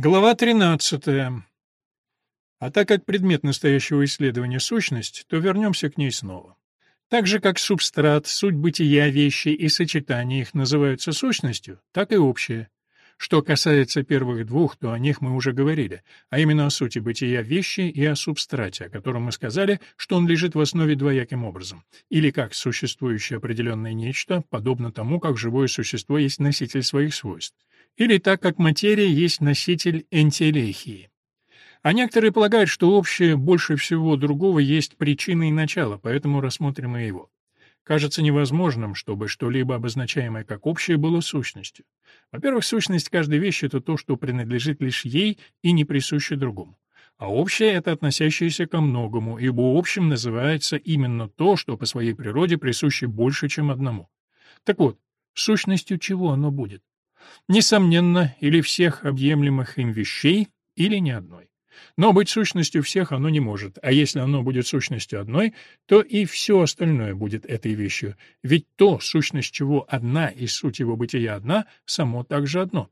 Глава 13. А так как предмет настоящего исследования — сущность, то вернемся к ней снова. Так же, как субстрат, суть бытия вещи и сочетание их называются сущностью, так и общее. Что касается первых двух, то о них мы уже говорили, а именно о сути бытия вещи и о субстрате, о котором мы сказали, что он лежит в основе двояким образом, или как существующее определенное нечто, подобно тому, как живое существо есть носитель своих свойств или так как материя есть носитель энтелехии. А некоторые полагают, что общее больше всего другого есть причина и начало, поэтому рассмотрим и его. Кажется невозможным, чтобы что-либо обозначаемое как общее было сущностью. Во-первых, сущность каждой вещи — это то, что принадлежит лишь ей и не присуще другому. А общее — это относящееся ко многому, ибо общим называется именно то, что по своей природе присуще больше, чем одному. Так вот, сущностью чего оно будет? Несомненно, или всех объемлемых им вещей, или ни одной. Но быть сущностью всех оно не может, а если оно будет сущностью одной, то и все остальное будет этой вещью, ведь то, сущность чего одна и суть его бытия одна, само также одно.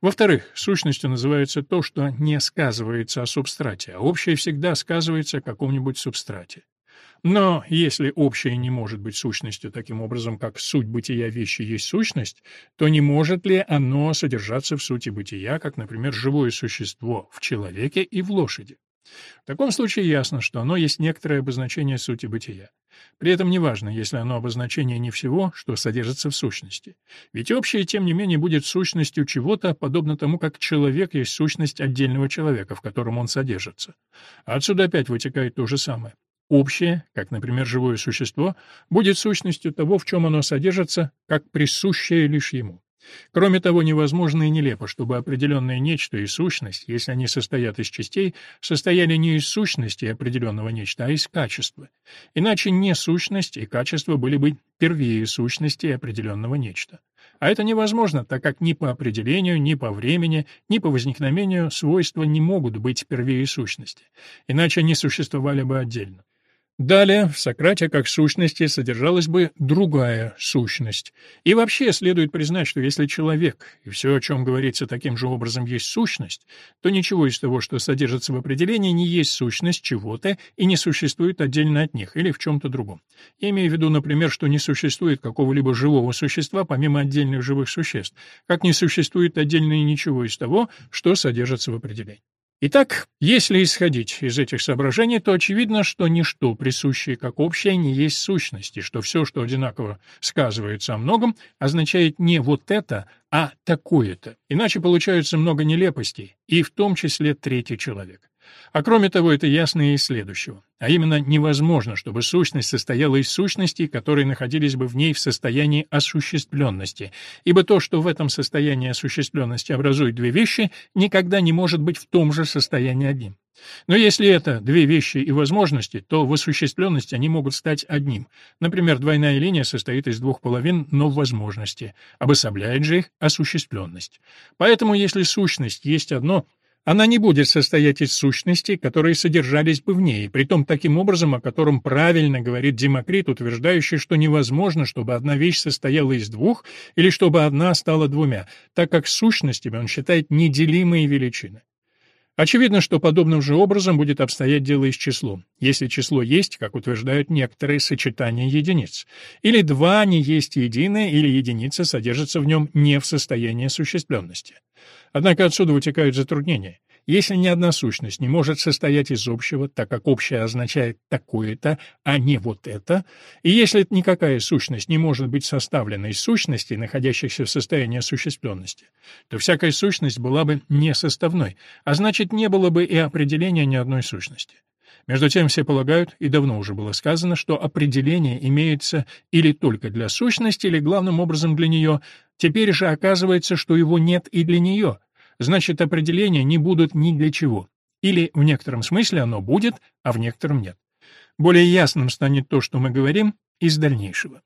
Во-вторых, сущностью называется то, что не сказывается о субстрате, а общее всегда сказывается о каком-нибудь субстрате. Но если общее не может быть сущностью таким образом, как суть бытия вещи есть сущность, то не может ли оно содержаться в сути бытия, как, например, живое существо в человеке и в лошади? В таком случае ясно, что оно есть некоторое обозначение сути бытия. При этом неважно, если оно обозначение не всего, что содержится в сущности. Ведь общее, тем не менее, будет сущностью чего-то, подобно тому, как человек есть сущность отдельного человека, в котором он содержится. Отсюда опять вытекает то же самое. Общее, как, например, живое существо, будет сущностью того, в чем оно содержится, как присущее лишь ему. Кроме того, невозможно и нелепо, чтобы определенное нечто и сущность, если они состоят из частей, состояли не из сущности определенного нечто, а из качества. Иначе не сущность и качество были бы первее сущности определенного нечто. А это невозможно, так как ни по определению, ни по времени, ни по возникновению свойства не могут быть первее сущности. Иначе они существовали бы отдельно. Далее, в Сократе как сущности содержалась бы другая сущность. И вообще следует признать, что если человек и все, о чем говорится таким же образом, есть сущность, то ничего из того, что содержится в определении, не есть сущность чего-то и не существует отдельно от них или в чем-то другом. Я имею в виду, например, что не существует какого-либо живого существа помимо отдельных живых существ, как не существует отдельно и ничего из того, что содержится в определении. Итак, если исходить из этих соображений, то очевидно, что ничто, присущее как общее, не есть сущность, и что все, что одинаково сказывается о многом, означает не вот это, а такое-то. Иначе получается много нелепостей, и в том числе третий человек. А кроме того, это ясно и из следующего. А именно, невозможно, чтобы сущность состояла из сущностей, которые находились бы в ней в состоянии осуществленности, ибо то, что в этом состоянии осуществленности образует две вещи, никогда не может быть в том же состоянии одним. Но если это две вещи и возможности, то в осуществленности они могут стать одним. Например, двойная линия состоит из двух половин, но в возможности. Обособляет же их осуществленность. Поэтому, если сущность есть одно, она не будет состоять из сущностей, которые содержались бы в ней, притом таким образом, о котором правильно говорит Демокрит, утверждающий, что невозможно, чтобы одна вещь состояла из двух или чтобы одна стала двумя, так как сущностями он считает неделимые величины. Очевидно, что подобным же образом будет обстоять дело и с числом. Если число есть, как утверждают некоторые, сочетания единиц. Или два не есть единое, или единица содержится в нем не в состоянии осуществленности. Однако отсюда вытекают затруднения. Если ни одна сущность не может состоять из общего, так как общее означает такое-то, а не вот это, и если никакая сущность не может быть составлена из сущностей, находящихся в состоянии осуществленности, то всякая сущность была бы несоставной, а значит, не было бы и определения ни одной сущности. Между тем все полагают, и давно уже было сказано, что определение имеется или только для сущности, или главным образом для нее, теперь же оказывается, что его нет и для нее, значит определения не будут ни для чего. Или в некотором смысле оно будет, а в некотором нет. Более ясным станет то, что мы говорим, из дальнейшего.